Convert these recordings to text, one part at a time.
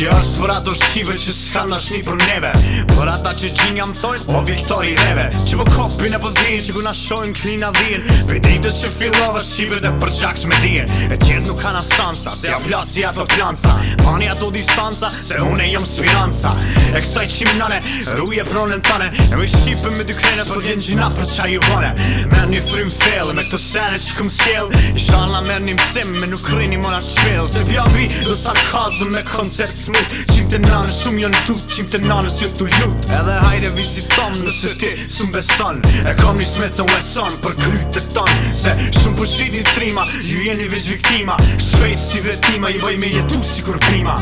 që është për ato shqive që s'kan në shni për neve Për ata që gjin jam tojnë o po viktori reve Që po kopin e po zinë, që ku na shojnë a dhirë Për i ditës që fillove shqive dhe për gjaks me dirë E tjetë nuk ka kanë asanca, se a flasi ato flanca Pani ato distanca, se une jom spiranca E kësaj qim nane, ruje pronën tane E me shqipe me dy krene, për po djenë gjina për qa ju vane Me një frim fel, me këto sene që këm sjell Ishan la mer një mësim, me nuk rini mona shpil Se pjabi, dhe sa me koncept smut Qim të nanës shumë jo në tut Qim të nanës jo të lut Edhe hajde vizitom nëse ti së mbeson E kom një smet në weson për krytë ton Se shumë përshidin po trima Ju jeni vish viktima Shpejt si vetima I voj me jetu si kur prima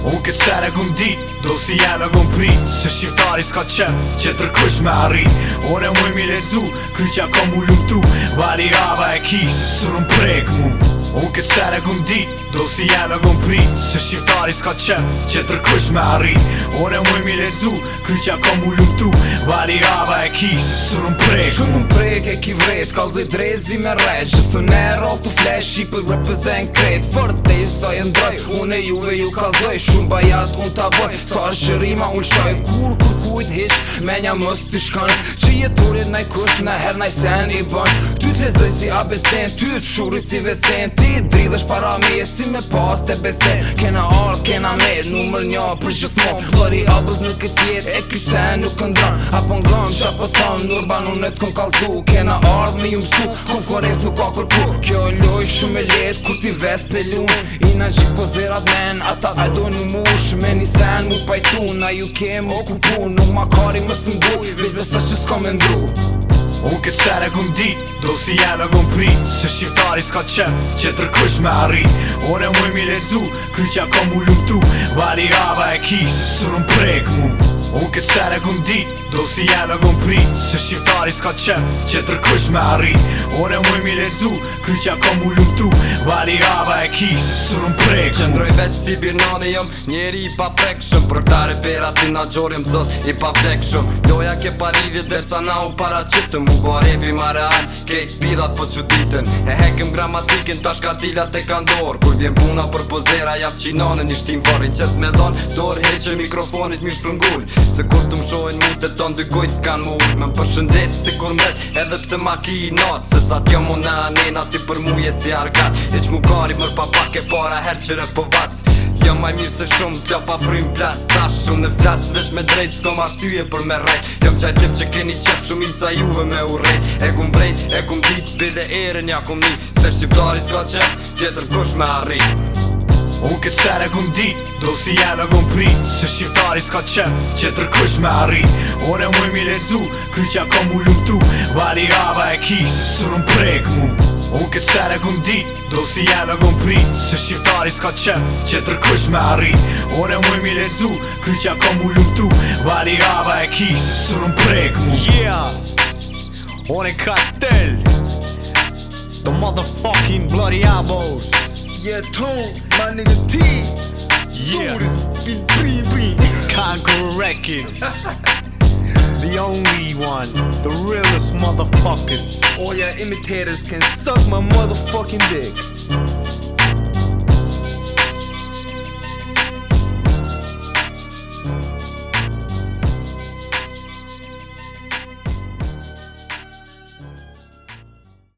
Unë këtë sere gëm dit, do si jene gëm prit Se shqiptari s'ka qef, që tërkush me arrit Unë e muj mi lezu, kry që ja kom u lumtu Variava e kisë, sërën prek mu Unë këtë sere këmë dit, do si jene këmë prit Se shqiptari s'ka qef, që tërkush me arrit Unë e mujë mi lezu, kryqja ka mu luptu Vali ava e kishë, se së nëm prek Së nëm prek e ki vret, kalzoj drezi me req Thun e roll të flash, i për represent kret Fër të ish, sa e ndroj, unë e juve ju kalzoj Shumë bajat, unë të boj, sa është shërima, unë shoj Kur, kur, kujt hish, me një mës të shkën Që jeturit nëj Që si abecen, ty të shuri si vecen Ti dridhësh para mje si me pas të becen Kena ardh, kena me, numër një për gjithmon Lëri abuz në këtë jetë, e kysen nuk këndran Apo në gëndë, që apo thonë, nuk në kënë Kena ardh me ju mësu, kënë kërës nuk ka kërku Kjo loj shumë e letë, kur ti vetë pëllun I në po zirat men, ata e do një mush Me një sen mu pajtu, na ju kem o kukun Nuk makari më së veç besa që s'ko me ndru Unë këtë sere këm dit, do si jene këm prit Se shqiptari s'ka qef, që tërkësh me arrit Unë e mëj mi lezu, kërqa këm u luptu Vari ava e kisë, sërën prek mu Unë këtë sere gundit, dit, do si jene këm prit Se shqiptari s'ka qef, që tërkush me arrit Unë e mi lezu, kryqja ka u luptu Vali ava e kisë, sërë më preku Qëndroj vetë si birnani jëm, njeri i pa prekshëm Për tare pera ti na gjorim, zës i pa vdekshëm Doja ke pa lidhje, desa na u para qitëm U bo arepi ma real, kejt pidat po që ditën E hekëm gramatikin, ta shka tilat e kandor Kuj vjen puna për pozera, jap qinonën i shtim vorin Qes me dor heqe mikrofonit mi shprëngull Se kur të më shojnë mu të tonë dy gojtë kanë mu Me më përshëndet si kur mërë edhe pse ma ki i natë Se sa t'jo mu në anena ti për mu je si argat E që mu kari mërë pa pak e para herë qërë e po vasë Jo maj mirë se shumë t'jo pa frim flasë Tash shumë dhe flasë veç me drejtë s'ko ma syje për me rejtë Jo qaj tim që keni qep shumë inca juve me urejtë E kum vrejtë, e kum ditë, bide erën ja kum ni Se shqiptari s'ka tjetër kush me arritë këtë sere këm Do si jene këm prit Se shqiptari s'ka qef që tërkush me arrit One muj mi lezu, kry qa këm u luptu Vali ava e kis, sur më prek mu Unë këtë sere Do si jene këm prit Se shqiptari s'ka qef që tërkush me arrit One muj mi lezu, kry qa këm u luptu Vali ava e kis, sur më prek mu Yeah, one kartel The motherfucking bloody abos yeah, tone, my nigga T. Yeah. Dude, be green, Conquer Records. the only one, the realest motherfucker. All your imitators can suck my motherfucking dick.